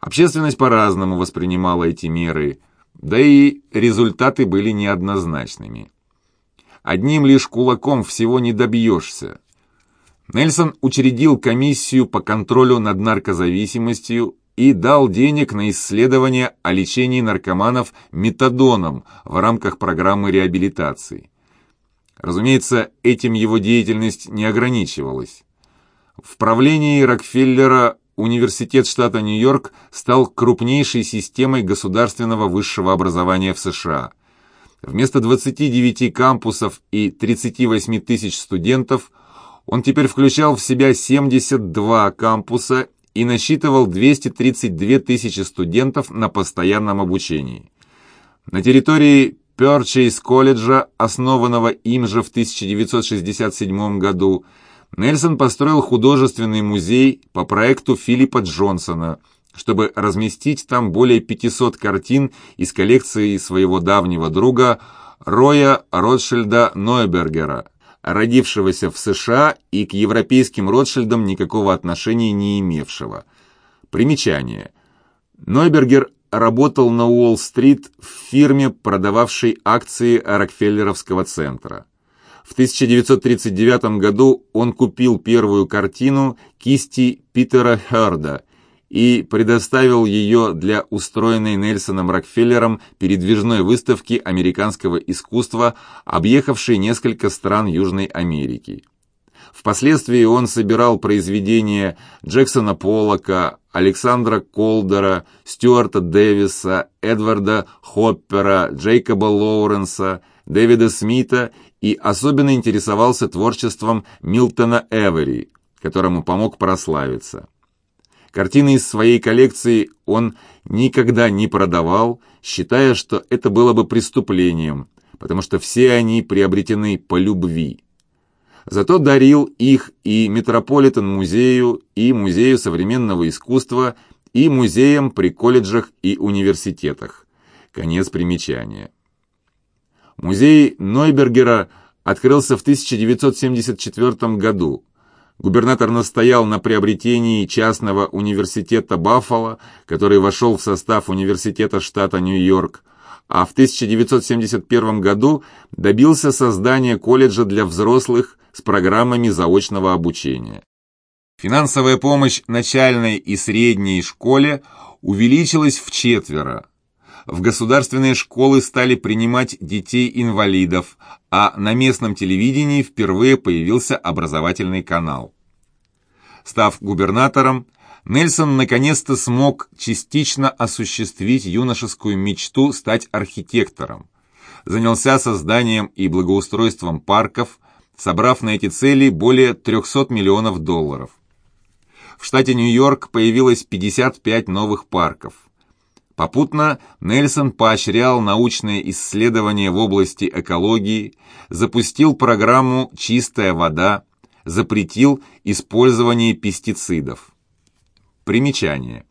Общественность по-разному воспринимала эти меры, да и результаты были неоднозначными. Одним лишь кулаком всего не добьешься. Нельсон учредил комиссию по контролю над наркозависимостью и дал денег на исследования о лечении наркоманов метадоном в рамках программы реабилитации. Разумеется, этим его деятельность не ограничивалась. В правлении Рокфеллера Университет штата Нью-Йорк стал крупнейшей системой государственного высшего образования в США. Вместо 29 кампусов и 38 тысяч студентов он теперь включал в себя 72 кампуса и насчитывал 232 тысячи студентов на постоянном обучении. На территории Пёрчейс колледжа, основанного им же в 1967 году, Нельсон построил художественный музей по проекту Филиппа Джонсона, чтобы разместить там более 500 картин из коллекции своего давнего друга Роя Ротшильда Нойбергера, родившегося в США и к европейским Ротшильдам никакого отношения не имевшего. Примечание. Нойбергер работал на Уолл-стрит в фирме, продававшей акции Рокфеллеровского центра. В 1939 году он купил первую картину кисти Питера Херда и предоставил ее для устроенной Нельсоном Рокфеллером передвижной выставки американского искусства, объехавшей несколько стран Южной Америки. Впоследствии он собирал произведения Джексона Поллока, Александра Колдера, Стюарта Дэвиса, Эдварда Хоппера, Джейкоба Лоуренса, Дэвида Смита и особенно интересовался творчеством Милтона Эвери, которому помог прославиться. Картины из своей коллекции он никогда не продавал, считая, что это было бы преступлением, потому что все они приобретены по любви. Зато дарил их и Метрополитен-музею, и Музею современного искусства, и музеям при колледжах и университетах. Конец примечания. Музей Нойбергера открылся в 1974 году. Губернатор настоял на приобретении частного университета Баффало, который вошел в состав университета штата Нью-Йорк, а в 1971 году добился создания колледжа для взрослых с программами заочного обучения. Финансовая помощь начальной и средней школе увеличилась в четверо, в государственные школы стали принимать детей-инвалидов, а на местном телевидении впервые появился образовательный канал. Став губернатором, Нельсон наконец-то смог частично осуществить юношескую мечту стать архитектором. Занялся созданием и благоустройством парков, собрав на эти цели более 300 миллионов долларов. В штате Нью-Йорк появилось 55 новых парков. Попутно Нельсон поощрял научные исследования в области экологии, запустил программу «Чистая вода», запретил использование пестицидов. Примечание.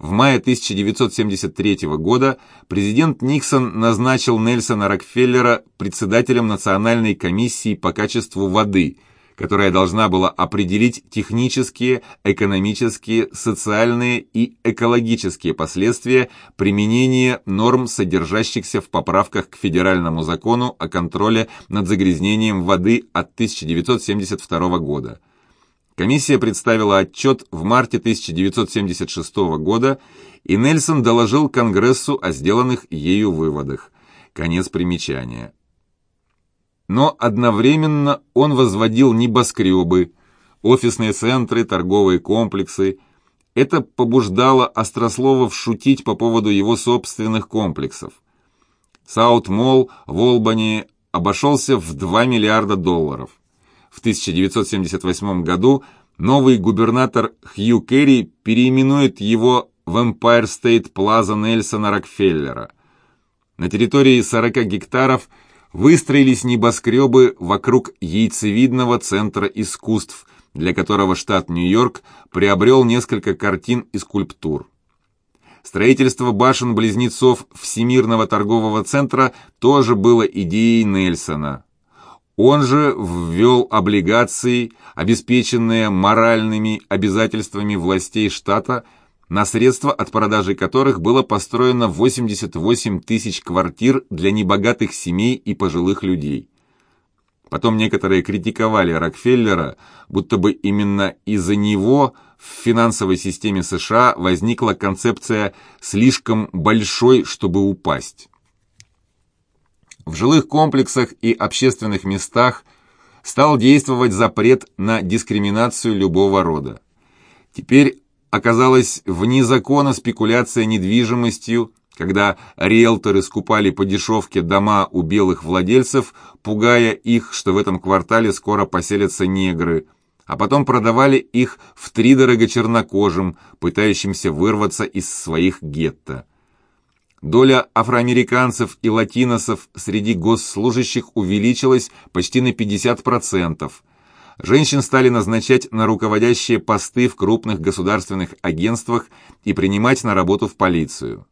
В мае 1973 года президент Никсон назначил Нельсона Рокфеллера председателем Национальной комиссии по качеству воды – которая должна была определить технические, экономические, социальные и экологические последствия применения норм, содержащихся в поправках к Федеральному закону о контроле над загрязнением воды от 1972 года. Комиссия представила отчет в марте 1976 года, и Нельсон доложил Конгрессу о сделанных ею выводах. Конец примечания но одновременно он возводил небоскребы, офисные центры, торговые комплексы. Это побуждало Острословов шутить по поводу его собственных комплексов. Саут-Молл в Олбани обошелся в 2 миллиарда долларов. В 1978 году новый губернатор Хью Керри переименует его в Empire State Plaza Нельсона Рокфеллера. На территории 40 гектаров – выстроились небоскребы вокруг яйцевидного центра искусств, для которого штат Нью-Йорк приобрел несколько картин и скульптур. Строительство башен-близнецов Всемирного торгового центра тоже было идеей Нельсона. Он же ввел облигации, обеспеченные моральными обязательствами властей штата, на средства от продажи которых было построено 88 тысяч квартир для небогатых семей и пожилых людей. Потом некоторые критиковали Рокфеллера, будто бы именно из-за него в финансовой системе США возникла концепция «слишком большой, чтобы упасть». В жилых комплексах и общественных местах стал действовать запрет на дискриминацию любого рода. Теперь оказалась вне закона спекуляция недвижимостью, когда риэлторы скупали по дешевке дома у белых владельцев, пугая их, что в этом квартале скоро поселятся негры, а потом продавали их втридорого чернокожим, пытающимся вырваться из своих гетто. Доля афроамериканцев и латиносов среди госслужащих увеличилась почти на 50%. Женщин стали назначать на руководящие посты в крупных государственных агентствах и принимать на работу в полицию.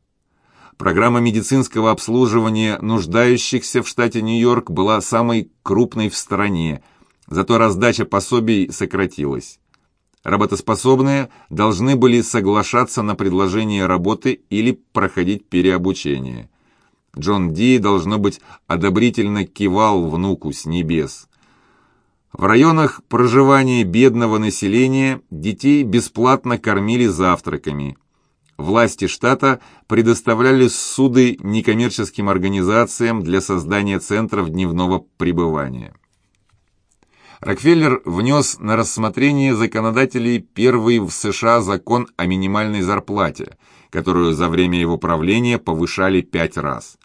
Программа медицинского обслуживания нуждающихся в штате Нью-Йорк была самой крупной в стране, зато раздача пособий сократилась. Работоспособные должны были соглашаться на предложение работы или проходить переобучение. Джон Ди, должно быть, одобрительно кивал внуку с небес. В районах проживания бедного населения детей бесплатно кормили завтраками. Власти штата предоставляли суды некоммерческим организациям для создания центров дневного пребывания. Рокфеллер внес на рассмотрение законодателей первый в США закон о минимальной зарплате, которую за время его правления повышали пять раз.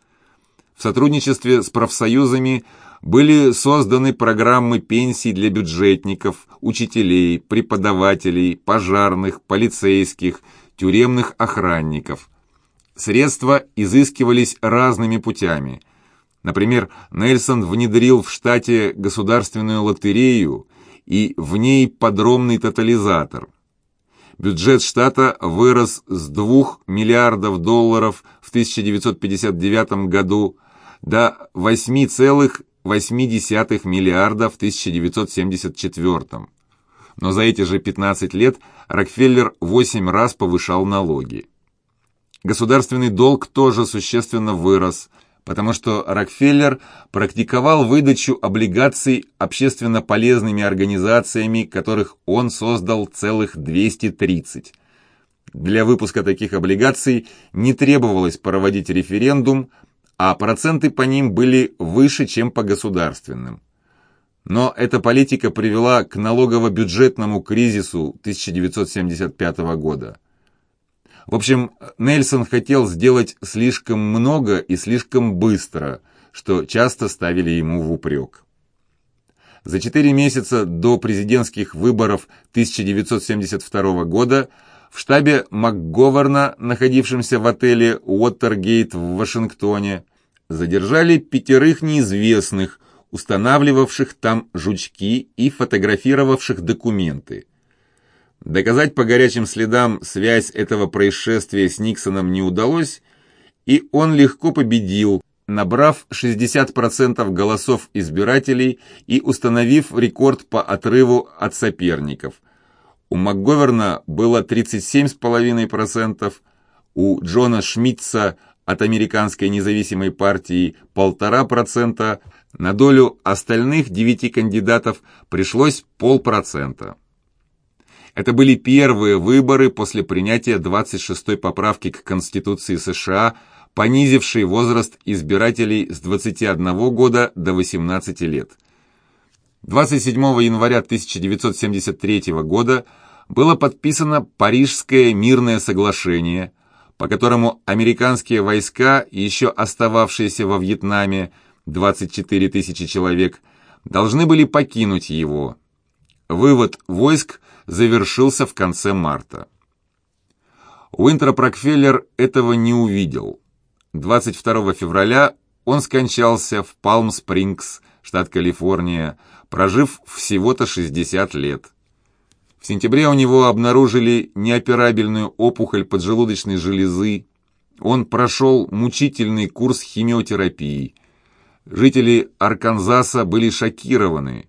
В сотрудничестве с профсоюзами были созданы программы пенсий для бюджетников, учителей, преподавателей, пожарных, полицейских, тюремных охранников. Средства изыскивались разными путями – Например, Нельсон внедрил в штате государственную лотерею и в ней подробный тотализатор. Бюджет штата вырос с 2 миллиардов долларов в 1959 году до 8,8 миллиарда в 1974. Но за эти же 15 лет Рокфеллер 8 раз повышал налоги. Государственный долг тоже существенно вырос – потому что Рокфеллер практиковал выдачу облигаций общественно полезными организациями, которых он создал целых 230. Для выпуска таких облигаций не требовалось проводить референдум, а проценты по ним были выше, чем по государственным. Но эта политика привела к налогово-бюджетному кризису 1975 года. В общем, Нельсон хотел сделать слишком много и слишком быстро, что часто ставили ему в упрек. За четыре месяца до президентских выборов 1972 года в штабе МакГоверна, находившемся в отеле Уоттергейт в Вашингтоне, задержали пятерых неизвестных, устанавливавших там жучки и фотографировавших документы. Доказать по горячим следам связь этого происшествия с Никсоном не удалось, и он легко победил, набрав 60% голосов избирателей и установив рекорд по отрыву от соперников. У МакГоверна было 37,5%, у Джона Шмидца от Американской независимой партии 1,5%, на долю остальных девяти кандидатов пришлось полпроцента. Это были первые выборы после принятия 26-й поправки к Конституции США, понизившей возраст избирателей с 21 года до 18 лет. 27 января 1973 года было подписано Парижское мирное соглашение, по которому американские войска, еще остававшиеся во Вьетнаме, 24 тысячи человек, должны были покинуть его. Вывод войск завершился в конце марта. Уинтроп Рокфеллер этого не увидел. 22 февраля он скончался в Палм-Спрингс, штат Калифорния, прожив всего-то 60 лет. В сентябре у него обнаружили неоперабельную опухоль поджелудочной железы. Он прошел мучительный курс химиотерапии. Жители Арканзаса были шокированы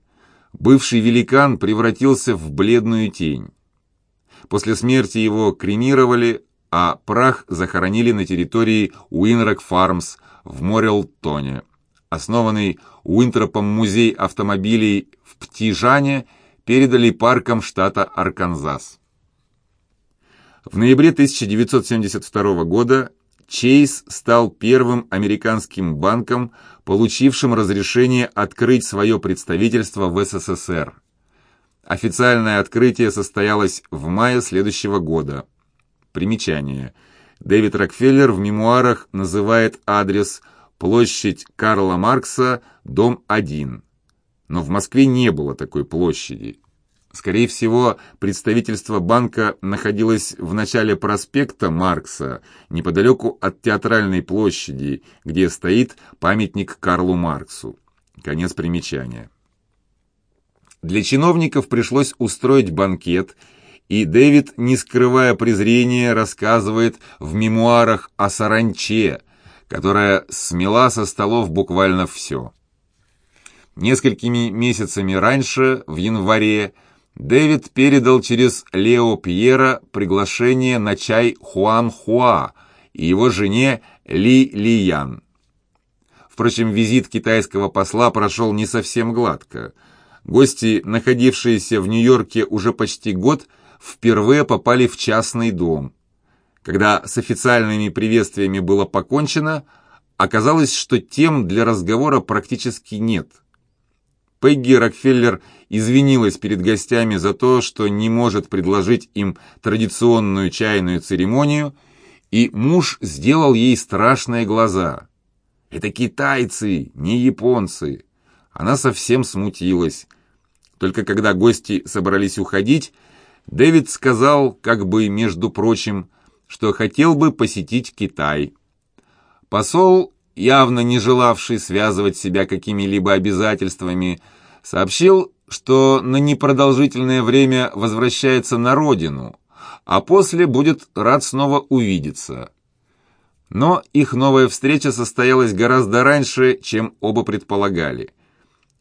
бывший великан превратился в бледную тень. После смерти его кремировали, а прах захоронили на территории Уинрок Фармс в Морелтоне. Основанный Уинтропом музей автомобилей в Птижане передали паркам штата Арканзас. В ноябре 1972 года Чейз стал первым американским банком, получившим разрешение открыть свое представительство в СССР. Официальное открытие состоялось в мае следующего года. Примечание. Дэвид Рокфеллер в мемуарах называет адрес площадь Карла Маркса, дом 1. Но в Москве не было такой площади. Скорее всего, представительство банка находилось в начале проспекта Маркса, неподалеку от Театральной площади, где стоит памятник Карлу Марксу. Конец примечания. Для чиновников пришлось устроить банкет, и Дэвид, не скрывая презрения, рассказывает в мемуарах о саранче, которая смела со столов буквально все. Несколькими месяцами ранье, в январе, Дэвид передал через Лео Пьера приглашение на чай Хуан Хуа и его жене Ли Лиян. Впрочем, визит китайского посла прошел не совсем гладко. Гости, находившиеся в Нью-Йорке уже почти год, впервые попали в частный дом. Когда с официальными приветствиями было покончено, оказалось, что тем для разговора практически нет – Пегги Рокфеллер извинилась перед гостями за то, что не может предложить им традиционную чайную церемонию, и муж сделал ей страшные глаза. «Это китайцы, не японцы!» Она совсем смутилась. Только когда гости собрались уходить, Дэвид сказал, как бы между прочим, что хотел бы посетить Китай. Посол явно не желавший связывать себя какими-либо обязательствами, сообщил, что на непродолжительное время возвращается на родину, а после будет рад снова увидеться. Но их новая встреча состоялась гораздо раньше, чем оба предполагали.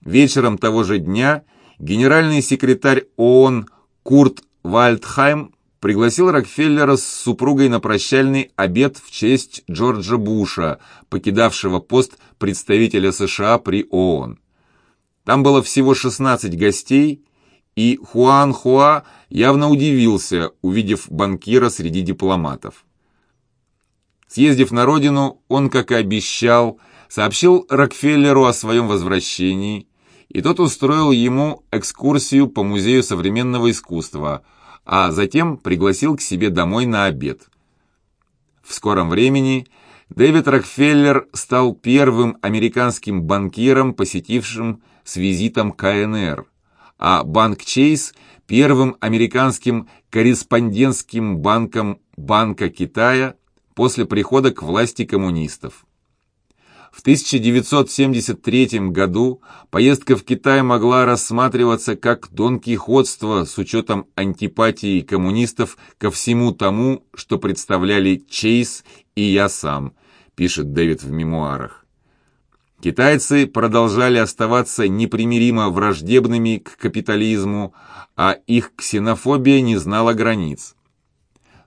Вечером того же дня генеральный секретарь ООН Курт Вальдхайм пригласил Рокфеллера с супругой на прощальный обед в честь Джорджа Буша, покидавшего пост представителя США при ООН. Там было всего 16 гостей, и Хуан Хуа явно удивился, увидев банкира среди дипломатов. Съездив на родину, он, как и обещал, сообщил Рокфеллеру о своем возвращении, и тот устроил ему экскурсию по Музею современного искусства – а затем пригласил к себе домой на обед. В скором времени Дэвид Рокфеллер стал первым американским банкиром, посетившим с визитом КНР, а банк Чейз – первым американским корреспондентским банком Банка Китая после прихода к власти коммунистов. В 1973 году поездка в Китай могла рассматриваться как донкихотство с учетом антипатии коммунистов ко всему тому, что представляли Чейз и я сам, пишет Дэвид в мемуарах. Китайцы продолжали оставаться непримиримо враждебными к капитализму, а их ксенофобия не знала границ.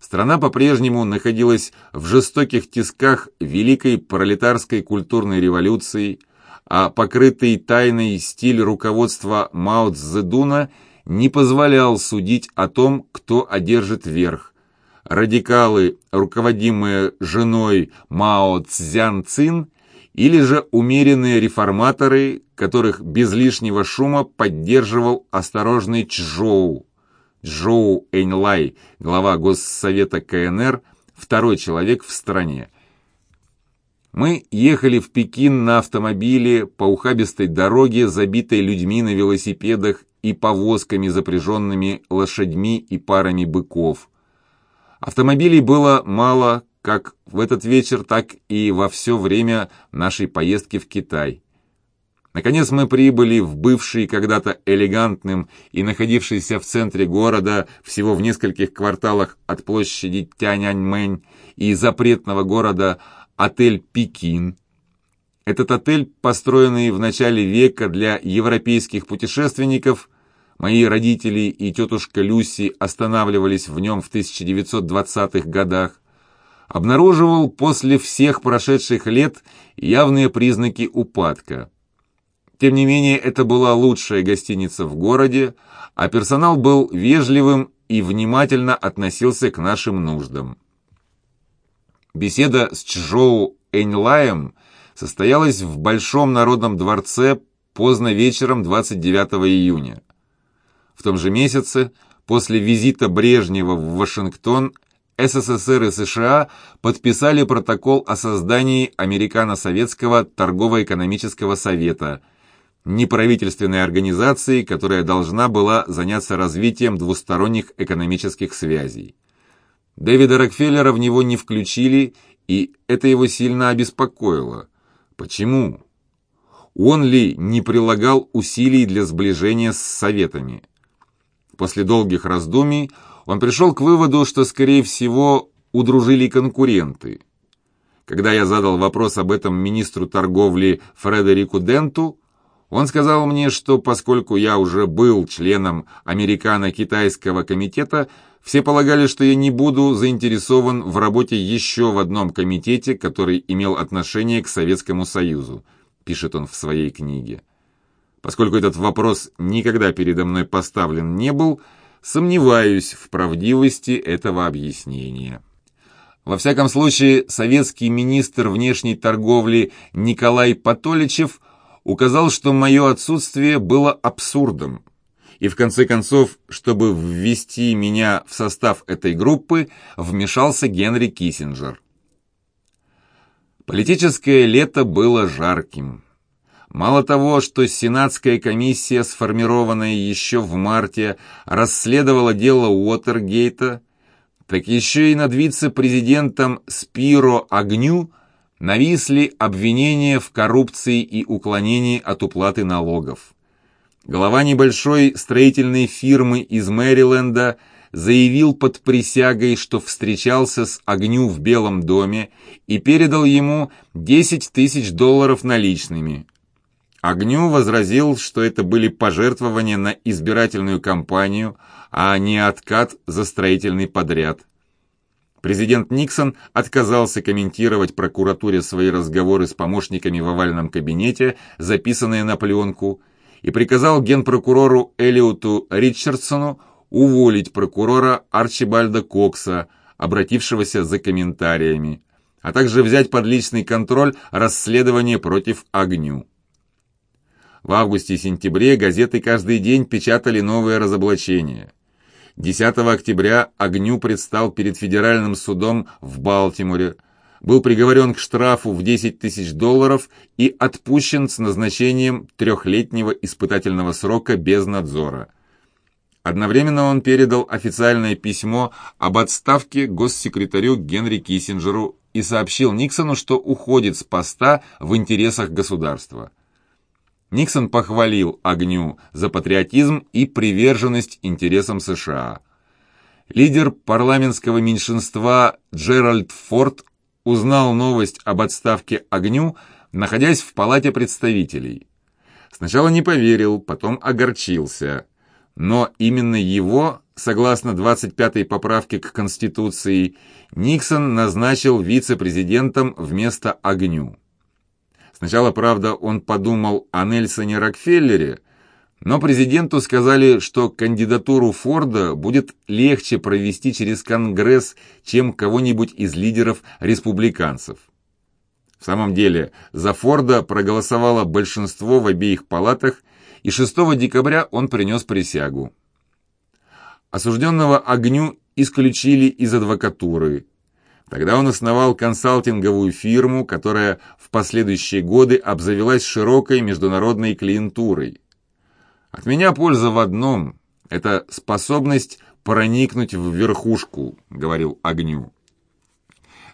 Страна по-прежнему находилась в жестоких тисках Великой пролетарской культурной революции, а покрытый тайной стиль руководства Мао Цзэдуна не позволял судить о том, кто одержит верх. Радикалы, руководимые женой Мао Цзян Цин, или же умеренные реформаторы, которых без лишнего шума поддерживал осторожный Чжоу. Джоу Эньлай, глава Госсовета КНР, второй человек в стране. Мы ехали в Пекин на автомобиле по ухабистой дороге, забитой людьми на велосипедах и повозками, запряженными лошадьми и парами быков. Автомобилей было мало как в этот вечер, так и во все время нашей поездки в Китай. Наконец мы прибыли в бывший когда-то элегантным и находившийся в центре города всего в нескольких кварталах от площади Тяньаньмэнь и запретного города отель «Пекин». Этот отель, построенный в начале века для европейских путешественников, мои родители и тетушка Люси останавливались в нем в 1920-х годах, обнаруживал после всех прошедших лет явные признаки упадка. Тем не менее, это была лучшая гостиница в городе, а персонал был вежливым и внимательно относился к нашим нуждам. Беседа с Чжоу Эньлаем состоялась в Большом народном дворце поздно вечером 29 июня. В том же месяце, после визита Брежнева в Вашингтон, СССР и США подписали протокол о создании Американо-Советского торгово-экономического совета, неправительственной организации, которая должна была заняться развитием двусторонних экономических связей. Дэвида Рокфеллера в него не включили, и это его сильно обеспокоило. Почему? Он ли не прилагал усилий для сближения с Советами? После долгих раздумий он пришел к выводу, что, скорее всего, удружили конкуренты. Когда я задал вопрос об этом министру торговли Фредерику Денту, он сказал мне, что поскольку я уже был членом Американо-Китайского комитета, все полагали, что я не буду заинтересован в работе еще в одном комитете, который имел отношение к Советскому Союзу, пишет он в своей книге. Поскольку этот вопрос никогда передо мной поставлен не был, Сомневаюсь в правдивости этого объяснения. Во всяком случае, советский министр внешней торговли Николай Патоличев указал, что мое отсутствие было абсурдом. И в конце концов, чтобы ввести меня в состав этой группы, вмешался Генри Киссинджер. Политическое лето было жарким. Мало того, что Сенатская комиссия, сформированная еще в марте, расследовала дело Уотергейта, так еще и над вице-президентом Спиро Агню нависли обвинения в коррупции и уклонении от уплаты налогов. Глава небольшой строительной фирмы из Мэриленда заявил под присягой, что встречался с Огню в Белом доме и передал ему 10 тысяч долларов наличными. Огню возразил, что это были пожертвования на избирательную кампанию, а не откат за строительный подряд. Президент Никсон отказался комментировать прокуратуре свои разговоры с помощниками в овальном кабинете, записанные на пленку, и приказал генпрокурору Элиоту Ричардсону уволить прокурора Арчибальда Кокса, обратившегося за комментариями, а также взять под личный контроль расследование против Огню. В августе и сентябре газеты каждый день печатали новые разоблачения. 10 октября Огню предстал перед федеральным судом в Балтиморе, был приговорен к штрафу в 10 тысяч долларов и отпущен с назначением трехлетнего испытательного срока без надзора. Одновременно он передал официальное письмо об отставке госсекретарю Генри Киссинджеру и сообщил Никсону, что уходит с поста в интересах государства. Никсон похвалил Огню за патриотизм и приверженность интересам США. Лидер парламентского меньшинства Джеральд Форд узнал новость об отставке Огню, находясь в Палате представителей. Сначала не поверил, потом огорчился. Но именно его, согласно 25-й поправке к Конституции, Никсон назначил вице-президентом вместо Огню. Сначала, правда, он подумал о Нельсоне Рокфеллере, но президенту сказали, что кандидатуру Форда будет легче провести через Конгресс, чем кого-нибудь из лидеров республиканцев. В самом деле, за Форда проголосовало большинство в обеих палатах, и 6 декабря он принес присягу. Осужденного огню исключили из адвокатуры – Тогда он основал консалтинговую фирму, которая в последующие годы обзавелась широкой международной клиентурой. От меня польза в одном – это способность проникнуть в верхушку, говорил Огню.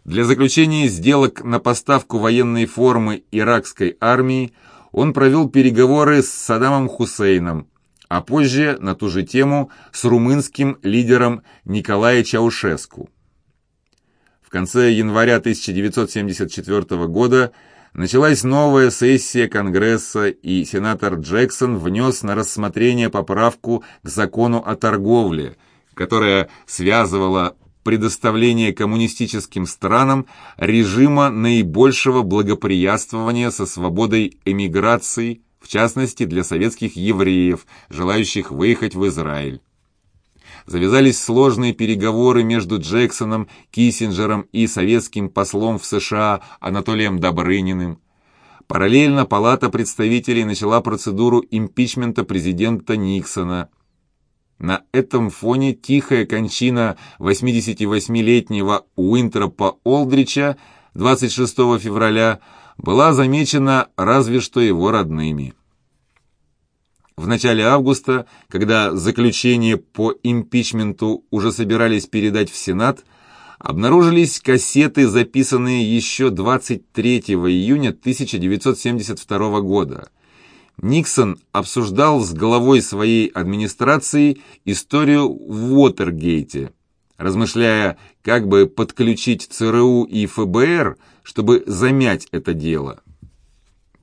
Для заключения сделок на поставку военной формы иракской армии он провел переговоры с Саддамом Хусейном, а позже на ту же тему с румынским лидером Николаем Чаушеску конце января 1974 года Началась новая сессия Конгресса, и сенатор Джексон внес на рассмотрение поправку к закону о торговле, которая связывала предоставление коммунистическим странам режима наибольшего благоприятствования со свободой эмиграции, в частности для советских евреев, желающих выехать в Израиль. Завязались сложные переговоры между Джексоном, Киссинджером и советским послом в США Анатолием Добрыниным. Параллельно Палата представителей начала процедуру импичмента президента Никсона – на этом фоне тихая кончина 88-летнего Уинтропа Олдрича 26 февраля была замечена разве что его родными. В начале августа, когда заключение по импичменту уже собирались передать в Сенат, обнаружились кассеты, записанные еще 23 июня 1972 года – Никсон обсуждал с главой своей администрации историю в Уотергейте, размышляя, как бы подключить ЦРУ и ФБР, чтобы замять это дело.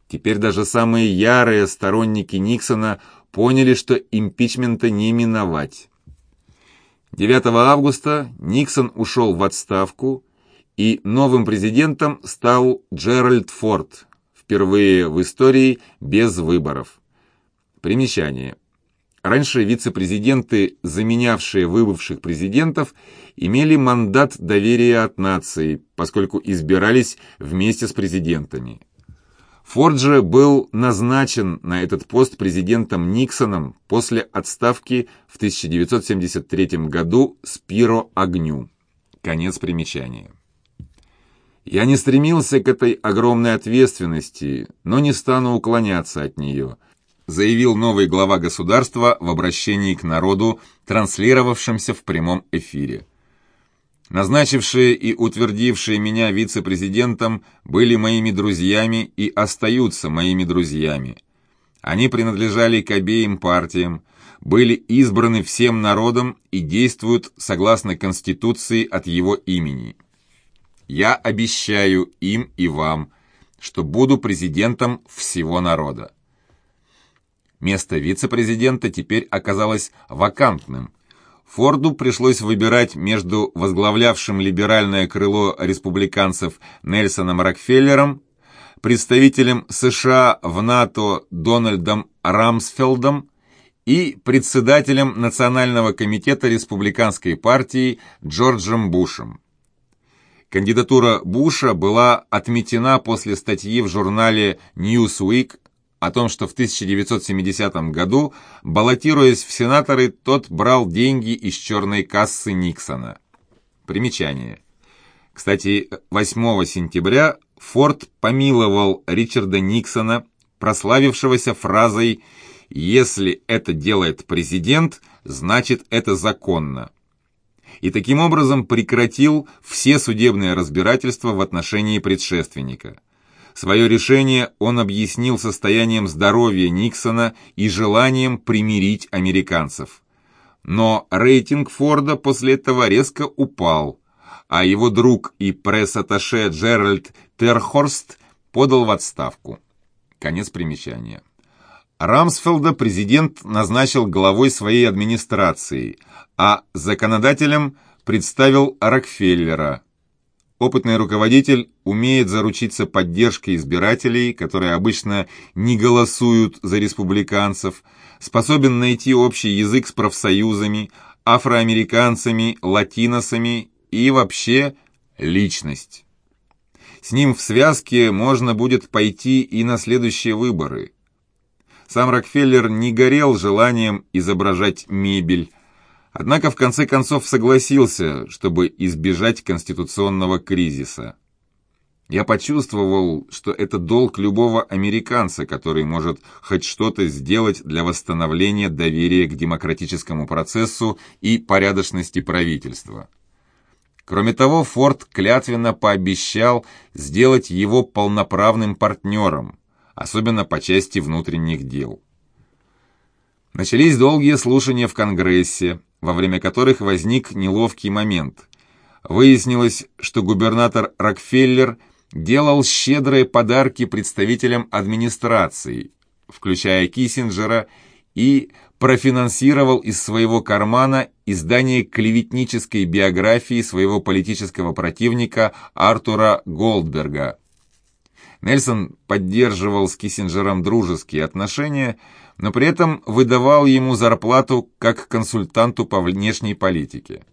Теперь даже самые ярые сторонники Никсона поняли, что импичмента не миновать. 9 августа Никсон ушел в отставку, и новым президентом стал Джеральд Форд – впервые в истории без выборов. Примечание. Раньше вице-президенты, заменявшие выбывших президентов, имели мандат доверия от нации, поскольку избирались вместе с президентами. Форд же был назначен на этот пост президентом Никсоном после отставки в 1973 году Спиро Огню. Конец примечания. Я не стремился к этой огромной ответственности, но не стану уклоняться от нее, заявил новый глава государства в обращении к народу, транслировавшемся в прямом эфире. Назначившие и утвердившие меня вице-президентом были моими друзьями и остаются моими друзьями. Они принадлежали к обеим партиям, были избраны всем народом и действуют согласно Конституции от его имени. Я обещаю им и вам, что буду президентом всего народа. Место вице-президента теперь оказалось вакантным. Форду пришлось выбирать между возглавлявшим либеральное крыло республиканцев Нельсоном Рокфеллером, представителем США в НАТО Дональдом Рамсфелдом и председателем Национального комитета республиканской партии Джорджем Бушем. Кандидатура Буша была отметена после статьи в журнале Newsweek о том, что в 1970 году, баллотируясь в сенаторы, тот брал деньги из черной кассы Никсона. Примечание. Кстати, 8 сентября Форд помиловал Ричарда Никсона, прославившегося фразой «Если это делает президент, значит это законно» и таким образом прекратил все судебные разбирательства в отношении предшественника. Свое решение он объяснил состоянием здоровья Никсона и желанием примирить американцев. Но рейтинг Форда после этого резко упал, а его друг и пресс-атташе Джеральд Терхорст подал в отставку. Конец примечания. Рамсфелда президент назначил главой своей администрации, а законодателем представил Рокфеллера. Опытный руководитель умеет заручиться поддержкой избирателей, которые обычно не голосуют за республиканцев, способен найти общий язык с профсоюзами, афроамериканцами, латиносами и вообще личность. С ним в связке можно будет пойти и на следующие выборы – сам Рокфеллер не горел желанием изображать мебель, однако в конце концов согласился, чтобы избежать конституционного кризиса. Я почувствовал, что это долг любого американца, который может хоть что-то сделать для восстановления доверия к демократическому процессу и порядочности правительства. Кроме того, Форд клятвенно пообещал сделать его полноправным партнером, особенно по части внутренних дел. Начались долгие слушания в Конгрессе, во время которых возник неловкий момент. Выяснилось, что губернатор Рокфеллер делал щедрые подарки представителям администрации, включая Киссинджера, и профинансировал из своего кармана издание клеветнической биографии своего политического противника Артура Голдберга. Нельсон поддерживал с Киссинджером дружеские отношения, но при этом выдавал ему зарплату как консультанту по внешней политике.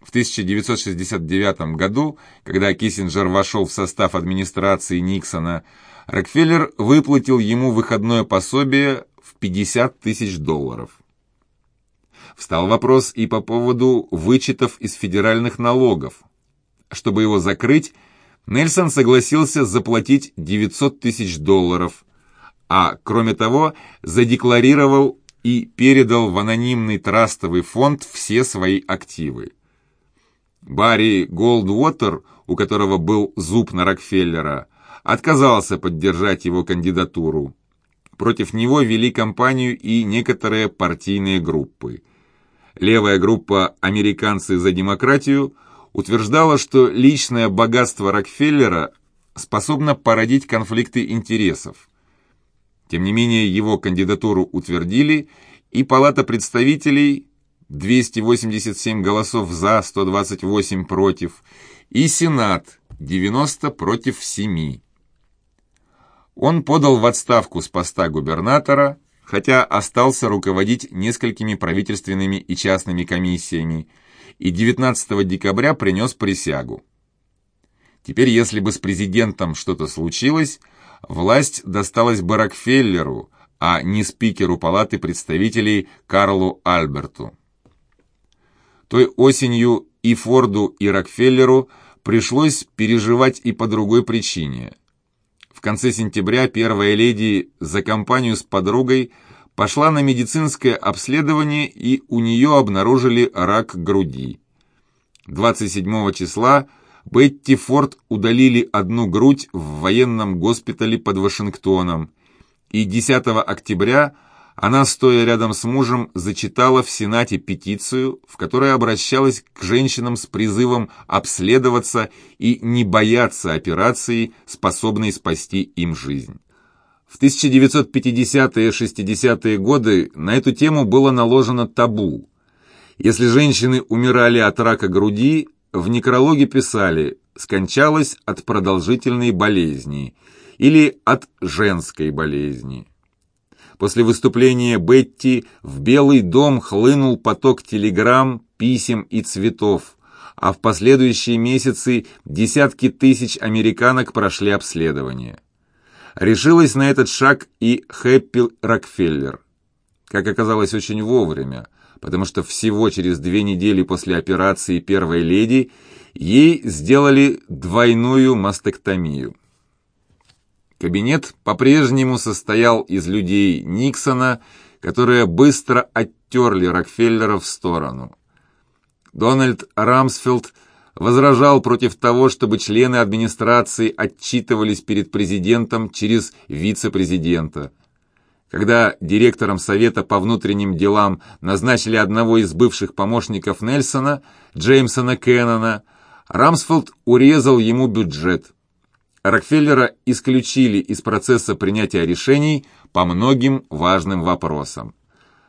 В 1969 году, когда Киссинджер вошел в состав администрации Никсона, Рокфеллер выплатил ему выходное пособие в 50 тысяч долларов. Встал вопрос и по поводу вычетов из федеральных налогов. Чтобы его закрыть, Нельсон согласился заплатить 900 тысяч долларов, а, кроме того, задекларировал и передал в анонимный трастовый фонд все свои активы. Барри Голдвотер, у которого был зуб на Рокфеллера, отказался поддержать его кандидатуру. Против него вели кампанию и некоторые партийные группы. Левая группа «Американцы за демократию» утверждала, что личное богатство Рокфеллера способно породить конфликты интересов. Тем не менее, его кандидатуру утвердили, и Палата представителей 287 голосов за, 128 против, и Сенат 90 против 7. Он подал в отставку с поста губернатора, хотя остался руководить несколькими правительственными и частными комиссиями, и 19 декабря принес присягу. Теперь, если бы с президентом что-то случилось, власть досталась бы Рокфеллеру, а не спикеру Палаты представителей Карлу Альберту. Той осенью и Форду, и Рокфеллеру пришлось переживать и по другой причине. В конце сентября первая леди за компанию с подругой пошла на медицинское обследование и у нее обнаружили рак груди. 27 числа Бетти Форд удалили одну грудь в военном госпитале под Вашингтоном, и 10 октября она, стоя рядом с мужем, зачитала в Сенате петицию, в которой обращалась к женщинам с призывом обследоваться и не бояться операции, способной спасти им жизнь. В 1950-е 60-е годы на эту тему было наложено табу. Если женщины умирали от рака груди, в некрологе писали «скончалась от продолжительной болезни» или «от женской болезни». После выступления Бетти в Белый дом хлынул поток телеграмм, писем и цветов, а в последующие месяцы десятки тысяч американок прошли обследование. Решилась на этот шаг и Хэппи Рокфеллер. Как оказалось, очень вовремя, потому что всего через две недели после операции первой леди ей сделали двойную мастектомию. Кабинет по-прежнему состоял из людей Никсона, которые быстро оттерли Рокфеллера в сторону. Дональд Рамсфилд возражал против того, чтобы члены администрации отчитывались перед президентом через вице-президента. Когда директором Совета по внутренним делам назначили одного из бывших помощников Нельсона, Джеймсона Кеннона, Рамсфилд урезал ему бюджет. Рокфеллера исключили из процесса принятия решений по многим важным вопросам.